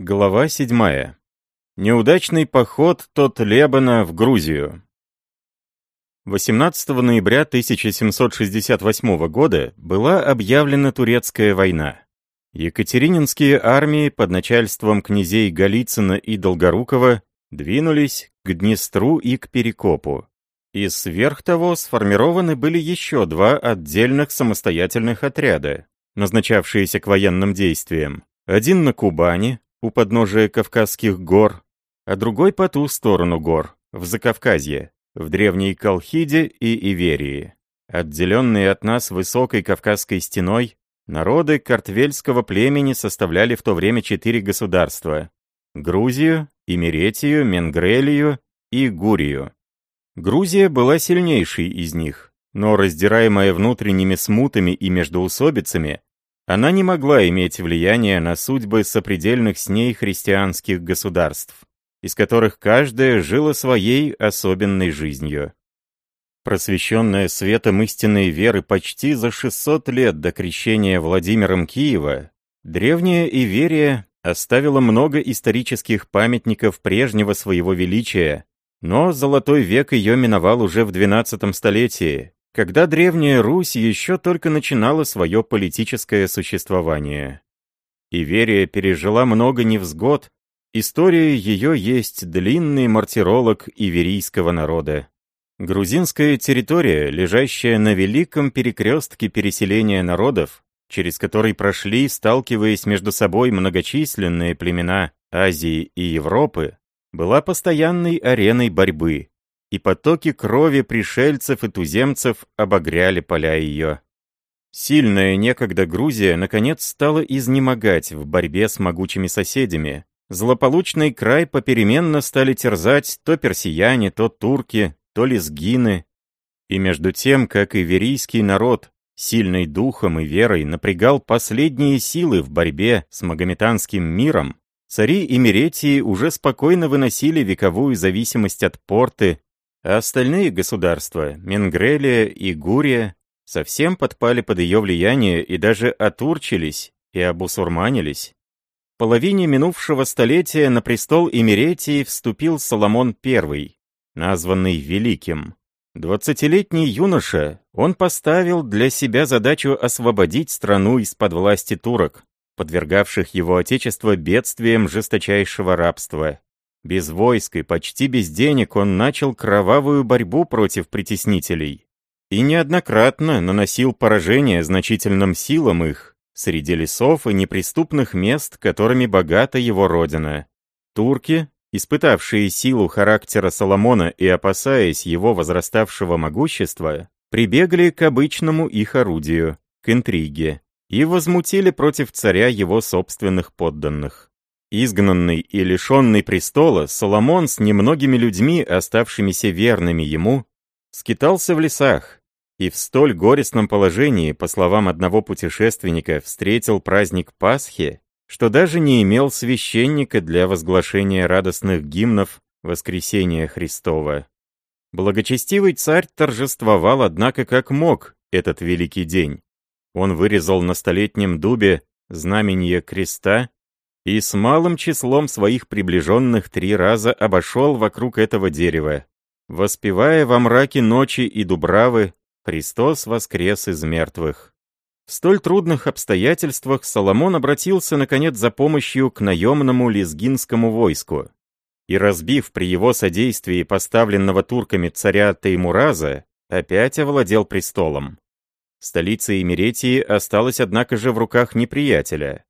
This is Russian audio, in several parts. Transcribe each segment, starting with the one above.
Глава 7. Неудачный поход Тот-Лебана в Грузию. 18 ноября 1768 года была объявлена турецкая война. Екатерининские армии под начальством князей Голицына и Долгорукова двинулись к Днестру и к Перекопу. И сверх того сформированы были еще два отдельных самостоятельных отряда, назначавшиеся к военным действиям. Один на Кубани, у подножия Кавказских гор, а другой по ту сторону гор, в Закавказье, в Древней Колхиде и Иверии. Отделенные от нас высокой Кавказской стеной, народы картвельского племени составляли в то время четыре государства – Грузию, Имеретию, Менгрелию и Гурию. Грузия была сильнейшей из них, но раздираемая внутренними смутами и междоусобицами, она не могла иметь влияния на судьбы сопредельных с ней христианских государств, из которых каждая жила своей особенной жизнью. Просвещенная светом истинной веры почти за 600 лет до крещения Владимиром Киева, древняя Иверия оставила много исторических памятников прежнего своего величия, но золотой век ее миновал уже в XII столетии, когда Древняя Русь еще только начинала свое политическое существование. Иверия пережила много невзгод, история ее есть длинный мартиролог иверийского народа. Грузинская территория, лежащая на великом перекрестке переселения народов, через который прошли, сталкиваясь между собой многочисленные племена Азии и Европы, была постоянной ареной борьбы, и потоки крови пришельцев и туземцев обогряли поля ее. Сильная некогда Грузия наконец стала изнемогать в борьбе с могучими соседями. Злополучный край попеременно стали терзать то персияне, то турки, то лезгины. И между тем, как и верийский народ, сильный духом и верой, напрягал последние силы в борьбе с магометанским миром, цари Имеретии уже спокойно выносили вековую зависимость от порты а остальные государства, Менгрелия и Гурия, совсем подпали под ее влияние и даже отурчились и обусурманились. В половине минувшего столетия на престол Имеретии вступил Соломон I, названный Великим. Двадцатилетний юноша, он поставил для себя задачу освободить страну из-под власти турок, подвергавших его отечество бедствиям жесточайшего рабства. Без войск и почти без денег он начал кровавую борьбу против притеснителей и неоднократно наносил поражение значительным силам их среди лесов и неприступных мест, которыми богата его родина. Турки, испытавшие силу характера Соломона и опасаясь его возраставшего могущества, прибегли к обычному их орудию, к интриге, и возмутили против царя его собственных подданных. Изгнанный и лишенный престола, Соломон с немногими людьми, оставшимися верными ему, скитался в лесах, и в столь горестном положении, по словам одного путешественника, встретил праздник Пасхи, что даже не имел священника для возглашения радостных гимнов Воскресения Христова. Благочестивый царь торжествовал, однако, как мог этот великий день. Он вырезал на столетнем дубе знамение креста и с малым числом своих приближенных три раза обошел вокруг этого дерева, воспевая во мраке ночи и дубравы «Христос воскрес из мертвых». В столь трудных обстоятельствах Соломон обратился, наконец, за помощью к наемному лезгинскому войску. И разбив при его содействии поставленного турками царя Теймураза, опять овладел престолом. Столица Имеретии осталась, однако же, в руках неприятеля.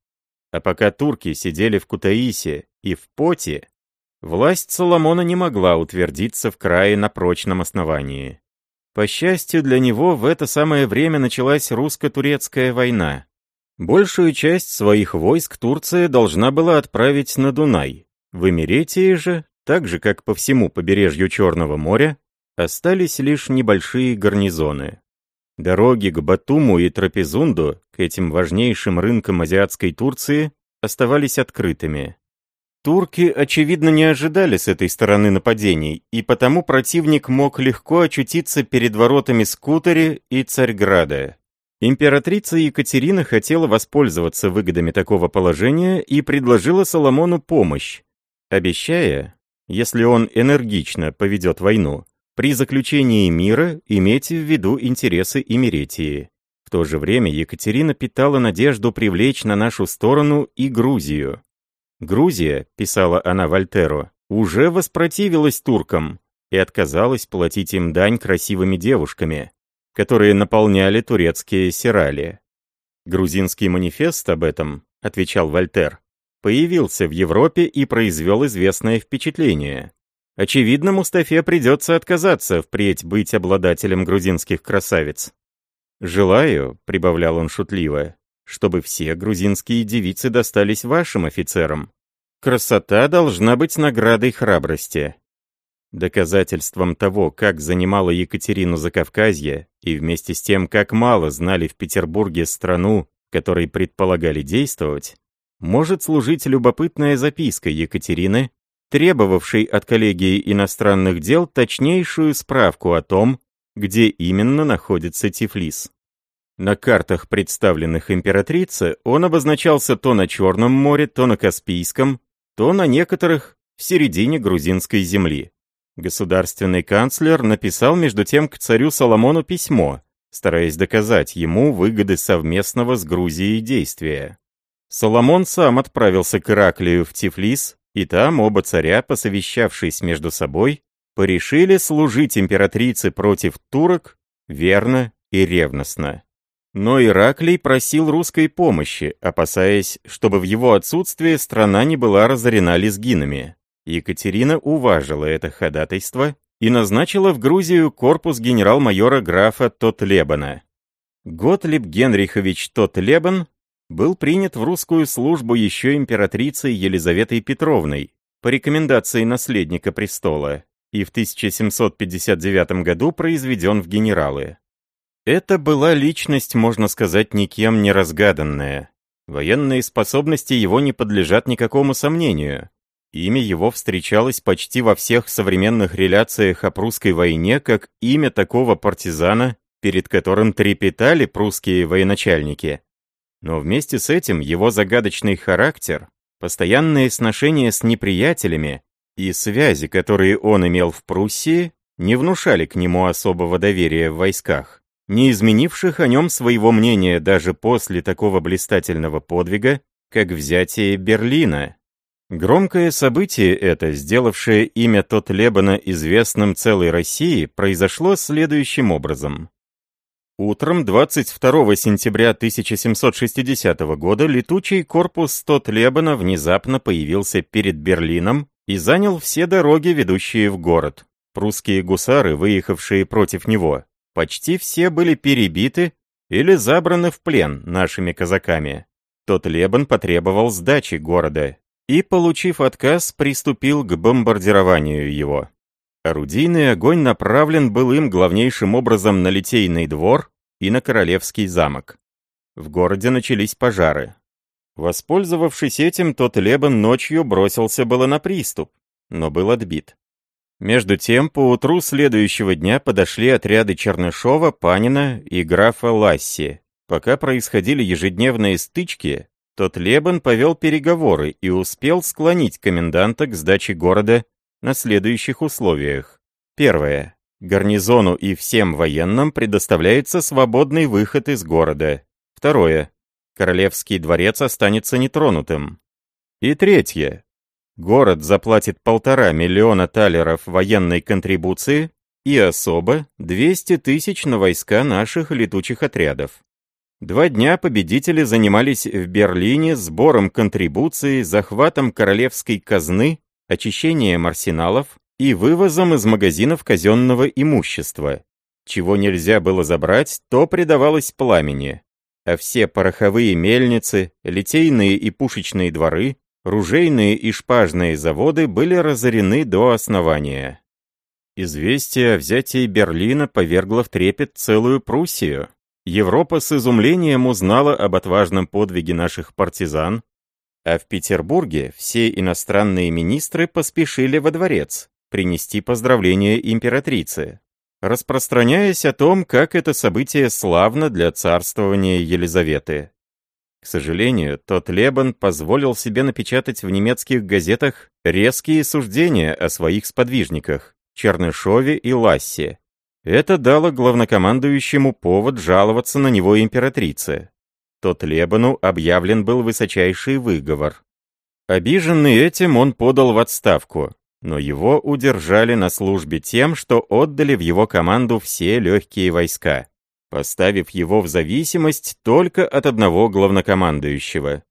А пока турки сидели в Кутаисе и в Поте, власть Соломона не могла утвердиться в крае на прочном основании. По счастью для него, в это самое время началась русско-турецкая война. Большую часть своих войск Турция должна была отправить на Дунай. В Эмеретии же, так же как по всему побережью Черного моря, остались лишь небольшие гарнизоны. Дороги к Батуму и Трапезунду, к этим важнейшим рынкам азиатской Турции, оставались открытыми. Турки, очевидно, не ожидали с этой стороны нападений, и потому противник мог легко очутиться перед воротами Скутери и Царьграда. Императрица Екатерина хотела воспользоваться выгодами такого положения и предложила Соломону помощь, обещая, если он энергично поведет войну, при заключении мира иметь в виду интересы Имеретии. В то же время Екатерина питала надежду привлечь на нашу сторону и Грузию. «Грузия», — писала она Вольтеру, — «уже воспротивилась туркам и отказалась платить им дань красивыми девушками, которые наполняли турецкие сирали. Грузинский манифест об этом, отвечал Вольтер, появился в Европе и произвел известное впечатление. Очевидно, Мустафе придется отказаться впредь быть обладателем грузинских красавиц. «Желаю», — прибавлял он шутливо, — «чтобы все грузинские девицы достались вашим офицерам. Красота должна быть наградой храбрости. Доказательством того, как занимала Екатерину Закавказье, и вместе с тем, как мало знали в Петербурге страну, которой предполагали действовать, может служить любопытная записка Екатерины, требовавшей от коллегии иностранных дел точнейшую справку о том, где именно находится Тифлис. На картах, представленных императрице, он обозначался то на Черном море, то на Каспийском, то на некоторых в середине грузинской земли. Государственный канцлер написал между тем к царю Соломону письмо, стараясь доказать ему выгоды совместного с Грузией действия. Соломон сам отправился к Ираклию в Тифлис, и там оба царя, посовещавшись между собой, порешили служить императрице против турок верно и ревностно. Но Ираклий просил русской помощи, опасаясь, чтобы в его отсутствие страна не была разорена лезгинами. Екатерина уважила это ходатайство и назначила в Грузию корпус генерал-майора графа Тотлебана. Готлиб Генрихович Тотлебан был принят в русскую службу еще императрицей Елизаветой Петровной по рекомендации наследника престола и в 1759 году произведен в генералы. Это была личность, можно сказать, никем не разгаданная. Военные способности его не подлежат никакому сомнению. Имя его встречалось почти во всех современных реляциях о прусской войне как имя такого партизана, перед которым трепетали прусские военачальники. Но вместе с этим его загадочный характер, постоянные сношения с неприятелями и связи, которые он имел в Пруссии, не внушали к нему особого доверия в войсках, не изменивших о нем своего мнения даже после такого блистательного подвига, как взятие Берлина Громкое событие это, сделавшее имя Тотлебана известным целой России, произошло следующим образом. Утром 22 сентября 1760 года летучий корпус Тотлебана внезапно появился перед Берлином и занял все дороги, ведущие в город. Прусские гусары, выехавшие против него, почти все были перебиты или забраны в плен нашими казаками. Тотлебан потребовал сдачи города, и, получив отказ, приступил к бомбардированию его. Орудийный огонь направлен был им главнейшим образом на Литейный двор и на Королевский замок. В городе начались пожары. Воспользовавшись этим, тот Лебан ночью бросился было на приступ, но был отбит. Между тем, по утру следующего дня подошли отряды Чернышова, Панина и графа Ласси. Пока происходили ежедневные стычки, тот Лебан повел переговоры и успел склонить коменданта к сдаче города на следующих условиях. Первое. Гарнизону и всем военным предоставляется свободный выход из города. Второе. Королевский дворец останется нетронутым. И третье. Город заплатит полтора миллиона талеров военной контрибуции и особо 200 тысяч на войска наших летучих отрядов. Два дня победители занимались в Берлине сбором контрибуций, захватом королевской казны, очищением арсеналов и вывозом из магазинов казенного имущества. Чего нельзя было забрать, то предавалось пламени. А все пороховые мельницы, литейные и пушечные дворы, ружейные и шпажные заводы были разорены до основания. Известие о взятии Берлина повергло в трепет целую Пруссию. Европа с изумлением узнала об отважном подвиге наших партизан, а в Петербурге все иностранные министры поспешили во дворец принести поздравления императрице. распространяясь о том, как это событие славно для царствования Елизаветы. К сожалению, тот Лебан позволил себе напечатать в немецких газетах резкие суждения о своих сподвижниках, Чернышове и Лассе. Это дало главнокомандующему повод жаловаться на него императрице. Тот Лебану объявлен был высочайший выговор. Обиженный этим, он подал в отставку, но его удержали на службе тем, что отдали в его команду все легкие войска поставив его в зависимость только от одного главнокомандующего.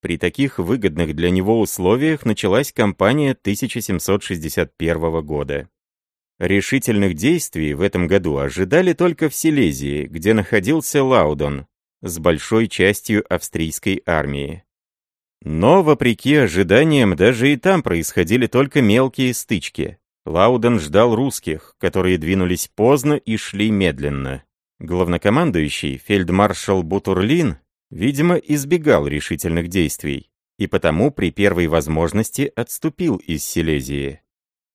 При таких выгодных для него условиях началась кампания 1761 года. Решительных действий в этом году ожидали только в Силезии, где находился Лаудон с большой частью австрийской армии. Но, вопреки ожиданиям, даже и там происходили только мелкие стычки. Лауден ждал русских, которые двинулись поздно и шли медленно. Главнокомандующий, фельдмаршал Бутурлин, видимо, избегал решительных действий, и потому при первой возможности отступил из Силезии.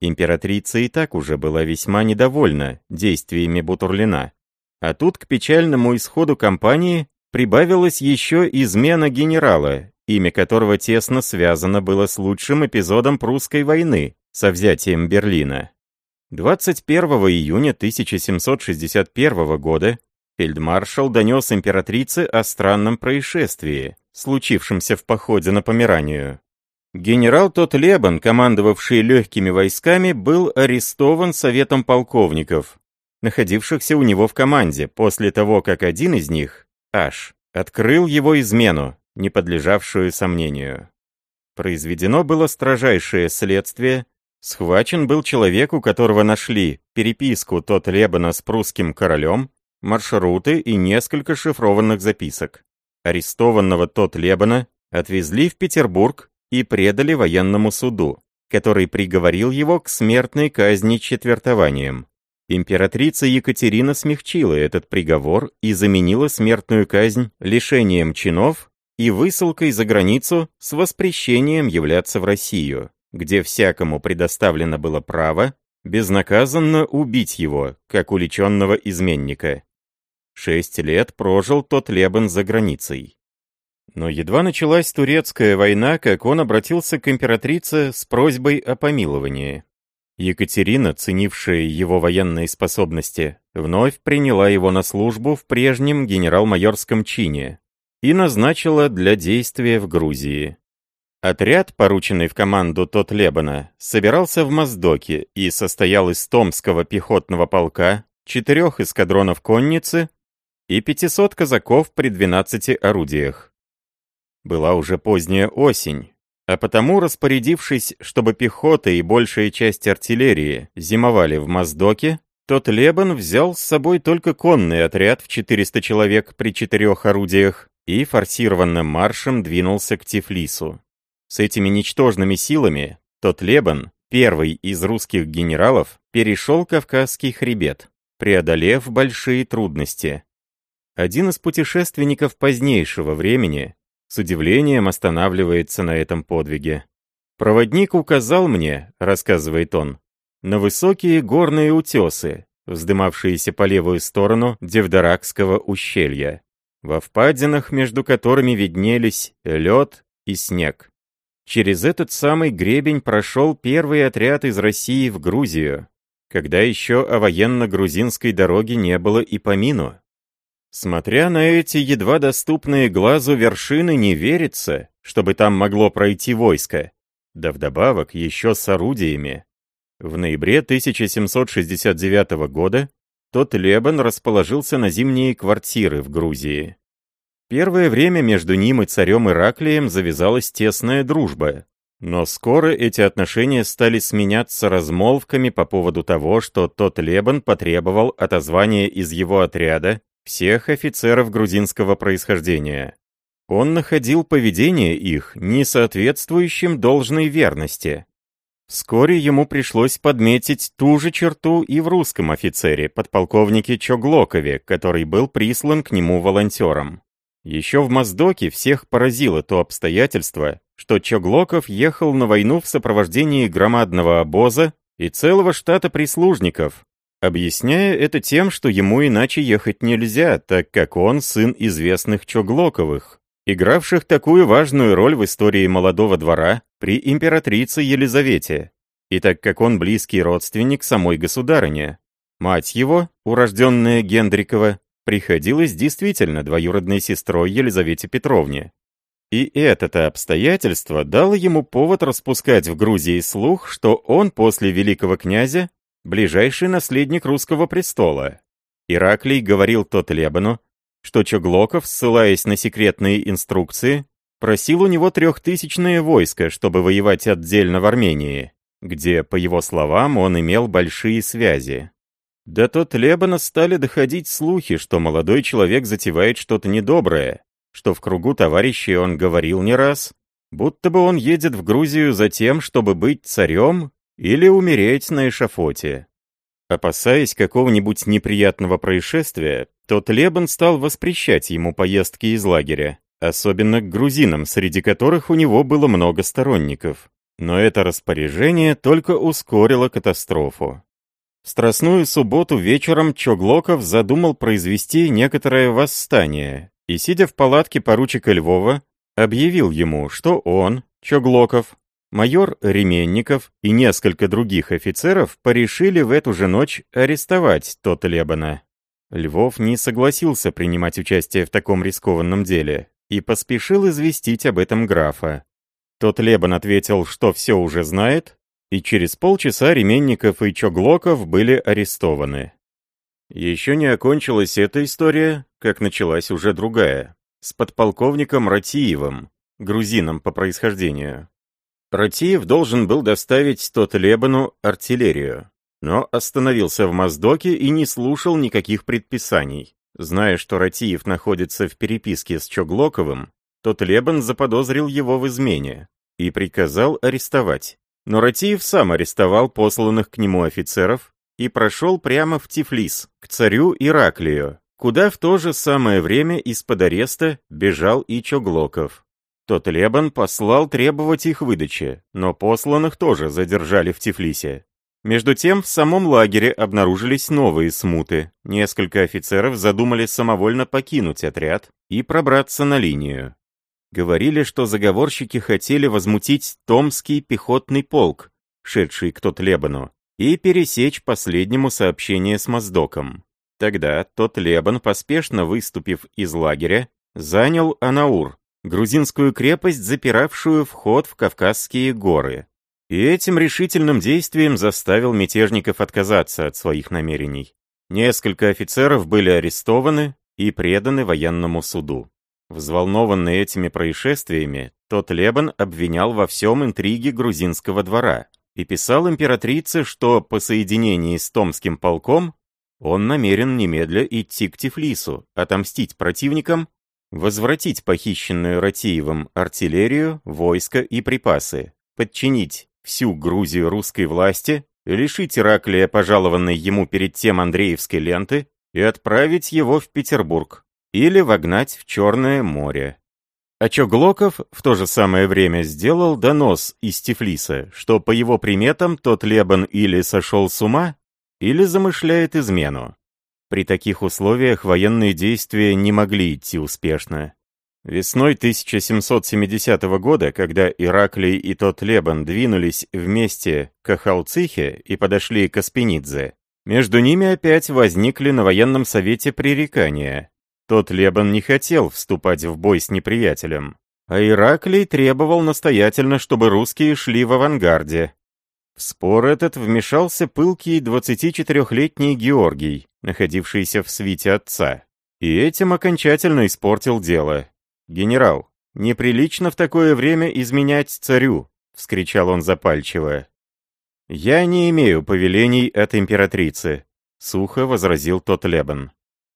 Императрица и так уже была весьма недовольна действиями Бутурлина. А тут к печальному исходу кампании прибавилась еще измена генерала, имя которого тесно связано было с лучшим эпизодом прусской войны, со взятием Берлина. 21 июня 1761 года фельдмаршал донес императрице о странном происшествии, случившемся в походе на Померанию. Генерал тот Лебан, командовавший легкими войсками, был арестован советом полковников, находившихся у него в команде, после того, как один из них, Аш, открыл его измену, не подлежавшую сомнению. Произведено было строжайшее следствие, Схвачен был человек, у которого нашли переписку тот Лебана с прусским королем, маршруты и несколько шифрованных записок. Арестованного тот Лебана отвезли в Петербург и предали военному суду, который приговорил его к смертной казни четвертованием. Императрица Екатерина смягчила этот приговор и заменила смертную казнь лишением чинов и высылкой за границу с воспрещением являться в Россию где всякому предоставлено было право безнаказанно убить его, как уличенного изменника. Шесть лет прожил тот Лебен за границей. Но едва началась турецкая война, как он обратился к императрице с просьбой о помиловании. Екатерина, ценившая его военные способности, вновь приняла его на службу в прежнем генерал-майорском чине и назначила для действия в Грузии. Отряд, порученный в команду тот Лебана, собирался в Моздоке и состоял из Томского пехотного полка, четырех эскадронов конницы и 500 казаков при 12 орудиях. Была уже поздняя осень, а потому, распорядившись, чтобы пехота и большая часть артиллерии зимовали в Моздоке, тот Лебан взял с собой только конный отряд в 400 человек при четырех орудиях и форсированным маршем двинулся к Тифлису. С этими ничтожными силами тот Лебан, первый из русских генералов, перешел Кавказский хребет, преодолев большие трудности. Один из путешественников позднейшего времени с удивлением останавливается на этом подвиге. «Проводник указал мне, — рассказывает он, — на высокие горные утесы, вздымавшиеся по левую сторону Девдаракского ущелья, во впадинах, между которыми виднелись лед и снег. Через этот самый гребень прошел первый отряд из России в Грузию, когда еще о военно-грузинской дороге не было и помину. Смотря на эти едва доступные глазу вершины, не верится, чтобы там могло пройти войско, да вдобавок еще с орудиями. В ноябре 1769 года тот Лебан расположился на зимние квартиры в Грузии. Первое время между ним и царем Ираклием завязалась тесная дружба. Но скоро эти отношения стали сменяться размолвками по поводу того, что тот Лебан потребовал отозвания из его отряда всех офицеров грузинского происхождения. Он находил поведение их несоответствующим должной верности. Вскоре ему пришлось подметить ту же черту и в русском офицере, подполковнике Чоглокове, который был прислан к нему волонтером. Еще в Моздоке всех поразило то обстоятельство, что Чоглоков ехал на войну в сопровождении громадного обоза и целого штата прислужников, объясняя это тем, что ему иначе ехать нельзя, так как он сын известных Чоглоковых, игравших такую важную роль в истории молодого двора при императрице Елизавете, и так как он близкий родственник самой государыне. Мать его, урожденная Гендрикова, приходилась действительно двоюродной сестрой Елизавете Петровне. И это-то обстоятельство дало ему повод распускать в Грузии слух, что он после великого князя ближайший наследник русского престола. Ираклий говорил тот Лебану, что Чуглоков, ссылаясь на секретные инструкции, просил у него трехтысячное войско, чтобы воевать отдельно в Армении, где, по его словам, он имел большие связи. До тот Лебана стали доходить слухи, что молодой человек затевает что-то недоброе, что в кругу товарищей он говорил не раз, будто бы он едет в Грузию за тем, чтобы быть царем или умереть на эшафоте. Опасаясь какого-нибудь неприятного происшествия, тот Лебан стал воспрещать ему поездки из лагеря, особенно к грузинам, среди которых у него было много сторонников. Но это распоряжение только ускорило катастрофу. В Страстную субботу вечером Чоглоков задумал произвести некоторое восстание, и, сидя в палатке поручика Львова, объявил ему, что он, Чоглоков, майор Ременников и несколько других офицеров порешили в эту же ночь арестовать Тота Лебана. Львов не согласился принимать участие в таком рискованном деле и поспешил известить об этом графа. Тот Лебан ответил, что все уже знает, и через полчаса Ременников и Чоглоков были арестованы. Еще не окончилась эта история, как началась уже другая, с подполковником Ратиевым, грузином по происхождению. Ратиев должен был доставить тот Лебану артиллерию, но остановился в Моздоке и не слушал никаких предписаний. Зная, что Ратиев находится в переписке с Чоглоковым, тот Лебан заподозрил его в измене и приказал арестовать. Но Ратиев сам арестовал посланных к нему офицеров и прошел прямо в Тифлис, к царю Ираклию, куда в то же самое время из-под ареста бежал и Чоглоков. Тот Лебан послал требовать их выдачи, но посланных тоже задержали в Тифлисе. Между тем, в самом лагере обнаружились новые смуты. Несколько офицеров задумали самовольно покинуть отряд и пробраться на линию. Говорили, что заговорщики хотели возмутить Томский пехотный полк, шедший к Тотлебану, и пересечь последнему сообщение с Моздоком. Тогда тот Лебан, поспешно выступив из лагеря, занял Анаур, грузинскую крепость, запиравшую вход в Кавказские горы и этим решительным действием заставил мятежников отказаться от своих намерений. Несколько офицеров были арестованы и преданы военному суду. Взволнованный этими происшествиями, тот Лебан обвинял во всем интриги грузинского двора и писал императрице, что по соединении с Томским полком он намерен немедля идти к Тифлису, отомстить противникам, возвратить похищенную Ратиевым артиллерию, войско и припасы, подчинить всю Грузию русской власти, лишить Ираклия пожалованной ему перед тем Андреевской ленты и отправить его в Петербург или вогнать в Черное море. А Чоглоков в то же самое время сделал донос из Тифлиса, что по его приметам тот Лебан или сошел с ума, или замышляет измену. При таких условиях военные действия не могли идти успешно. Весной 1770 года, когда Ираклий и тот Лебан двинулись вместе к Ахалцихе и подошли к Аспенидзе, между ними опять возникли на военном совете пререкания. Тот Лебан не хотел вступать в бой с неприятелем, а Ираклий требовал настоятельно, чтобы русские шли в авангарде. В спор этот вмешался пылкий 24-летний Георгий, находившийся в свите отца, и этим окончательно испортил дело. «Генерал, неприлично в такое время изменять царю!» — вскричал он запальчиво. «Я не имею повелений от императрицы», — сухо возразил тот Лебан.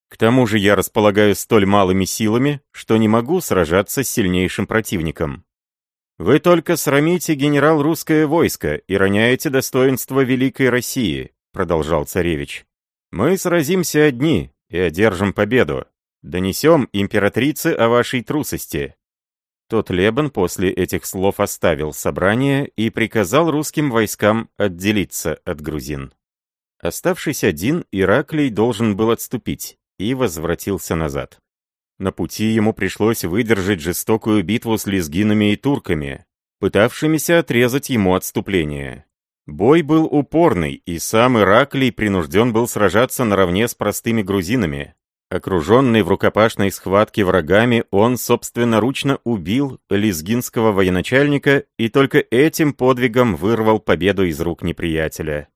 «К тому же я располагаю столь малыми силами, что не могу сражаться с сильнейшим противником. Вы только срамите генерал русское войско и роняете достоинство Великой России», — продолжал царевич. «Мы сразимся одни и одержим победу. Донесем императрице о вашей трусости». Тот Лебан после этих слов оставил собрание и приказал русским войскам отделиться от грузин. Оставшись один, Ираклий должен был отступить и возвратился назад. На пути ему пришлось выдержать жестокую битву с лезгинами и турками, пытавшимися отрезать ему отступление. Бой был упорный, и сам Ираклий принужден был сражаться наравне с простыми грузинами. Окруженный в рукопашной схватке врагами, он собственноручно убил лезгинского военачальника и только этим подвигом вырвал победу из рук неприятеля.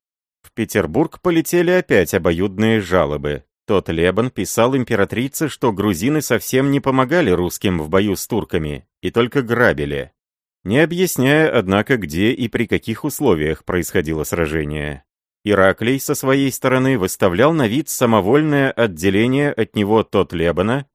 В Петербург полетели опять обоюдные жалобы. Тот Лебан писал императрице, что грузины совсем не помогали русским в бою с турками и только грабили, не объясняя, однако, где и при каких условиях происходило сражение. Ираклий со своей стороны выставлял на вид самовольное отделение от него тот Лебана,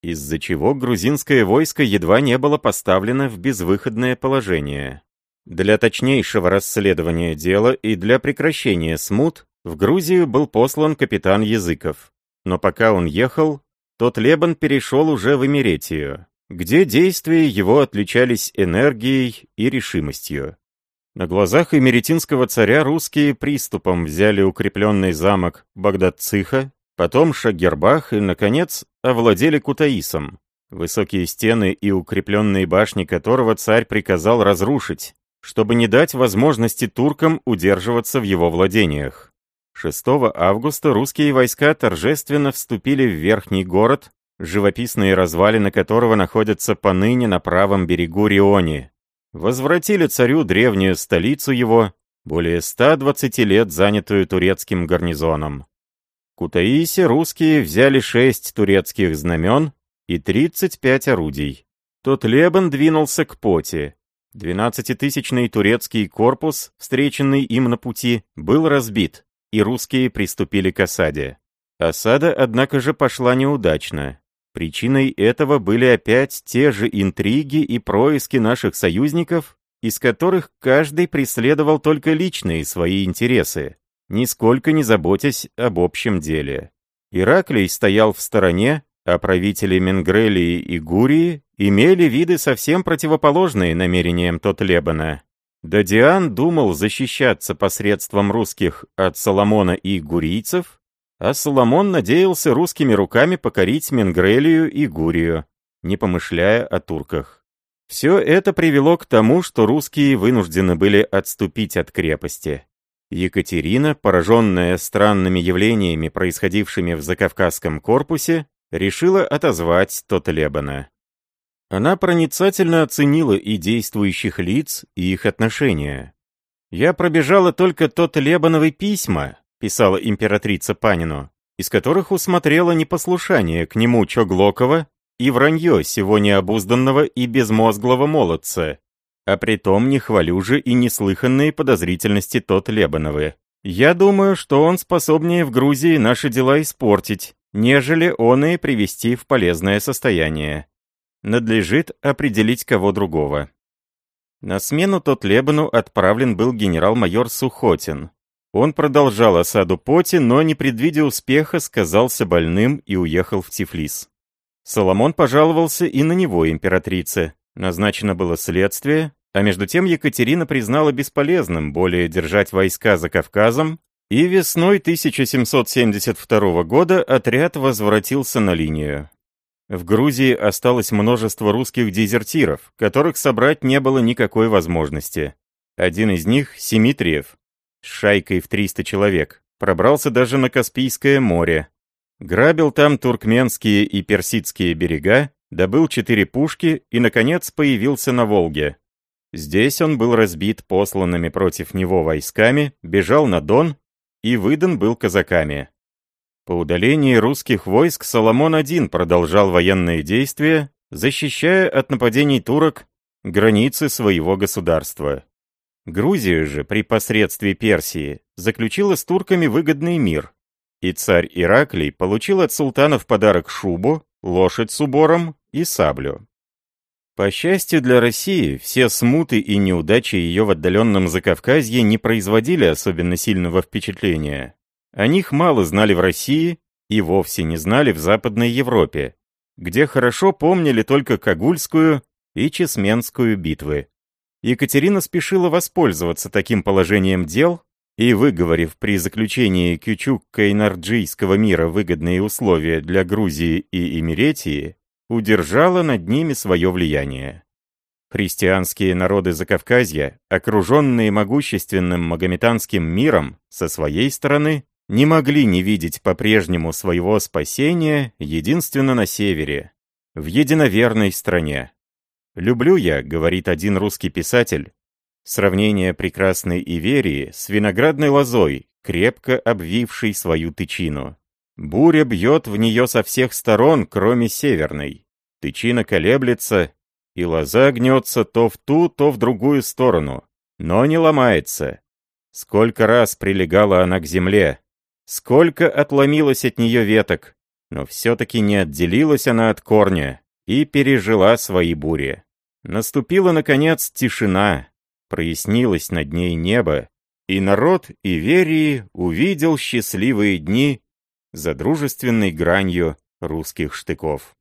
из-за чего грузинское войско едва не было поставлено в безвыходное положение. Для точнейшего расследования дела и для прекращения смут в Грузию был послан капитан Языков. Но пока он ехал, тот Лебан перешел уже в Эмеретию, где действия его отличались энергией и решимостью. На глазах эмеретинского царя русские приступом взяли укрепленный замок Багдад-Циха, потом Шагербах и, наконец, овладели Кутаисом, высокие стены и укрепленные башни которого царь приказал разрушить, чтобы не дать возможности туркам удерживаться в его владениях. 6 августа русские войска торжественно вступили в верхний город, живописные развалины которого находятся поныне на правом берегу Риони, возвратили царю древнюю столицу его, более 120 лет занятую турецким гарнизоном. В Кутаисе русские взяли 6 турецких знамен и 35 орудий. Тот Лебан двинулся к Поте. 12-тысячный турецкий корпус, встреченный им на пути, был разбит, и русские приступили к осаде. Осада, однако же, пошла неудачно. Причиной этого были опять те же интриги и происки наших союзников, из которых каждый преследовал только личные свои интересы, нисколько не заботясь об общем деле. Ираклий стоял в стороне, а правители Менгрелии и Гурии имели виды совсем противоположные намерениям Тотлебана. Дадиан думал защищаться посредством русских от Соломона и гурийцев, а Соломон надеялся русскими руками покорить Менгрелию и Гурию, не помышляя о турках. Все это привело к тому, что русские вынуждены были отступить от крепости. Екатерина, пораженная странными явлениями, происходившими в Закавказском корпусе, решила отозвать Тотлебана. Она проницательно оценила и действующих лиц, и их отношения. «Я пробежала только тот Лебановы письма», писала императрица Панину, из которых усмотрела непослушание к нему Чоглокова и вранье сего необузданного и безмозглого молодца, а притом не хвалю же и неслыханные подозрительности тот Лебановы. Я думаю, что он способнее в Грузии наши дела испортить, нежели он и привести в полезное состояние. Надлежит определить кого другого. На смену тот Лебану отправлен был генерал-майор Сухотин, он продолжал осаду Поти, но, не предвидя успеха, сказался больным и уехал в Тифлис. Соломон пожаловался и на него императрице. Назначено было следствие, а между тем Екатерина признала бесполезным более держать войска за Кавказом, и весной 1772 года отряд возвратился на линию. В Грузии осталось множество русских дезертиров, которых собрать не было никакой возможности. Один из них, Симитриев, с шайкой в 300 человек, пробрался даже на Каспийское море. Грабил там туркменские и персидские берега, добыл четыре пушки и, наконец, появился на Волге. Здесь он был разбит посланными против него войсками, бежал на Дон и выдан был казаками. По удалении русских войск Соломон один продолжал военные действия, защищая от нападений турок границы своего государства. Грузия же при посредстве Персии заключила с турками выгодный мир, и царь Ираклий получил от султана в подарок шубу, лошадь с убором и саблю. По счастью для России, все смуты и неудачи ее в отдаленном Закавказье не производили особенно сильного впечатления. О них мало знали в России и вовсе не знали в Западной Европе, где хорошо помнили только Кагульскую и Чесменскую битвы. Екатерина спешила воспользоваться таким положением дел и выговорив при заключении Кючук-Кайнарджийского мира выгодные условия для Грузии и Имеретии, удержала над ними свое влияние. Христианские народы Закавказья, окруженные могущественным магометанским миром, со своей стороны, не могли не видеть по-прежнему своего спасения единственно на севере, в единоверной стране. «Люблю я», — говорит один русский писатель, сравнение прекрасной Иверии с виноградной лозой, крепко обвившей свою тычину. Буря бьет в нее со всех сторон, кроме северной. Тычина колеблется, и лоза гнется то в ту, то в другую сторону, но не ломается. Сколько раз прилегала она к земле, сколько отломилось от нее веток, но все-таки не отделилась она от корня и пережила свои бури. Наступила, наконец, тишина, прояснилось над ней небо, и народ Иверии увидел счастливые дни за дружественной гранью русских штыков.